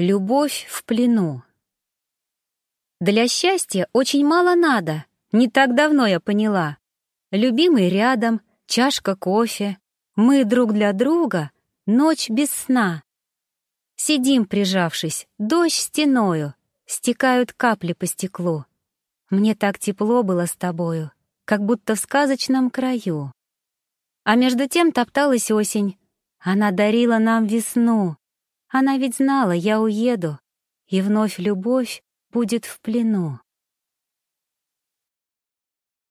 Любовь в плену. Для счастья очень мало надо, не так давно я поняла. Любимый рядом, чашка кофе, мы друг для друга, ночь без сна. Сидим, прижавшись, дождь стеною, стекают капли по стеклу. Мне так тепло было с тобою, как будто в сказочном краю. А между тем топталась осень. Она дарила нам весну. Она ведь знала, я уеду, и вновь любовь будет в плену.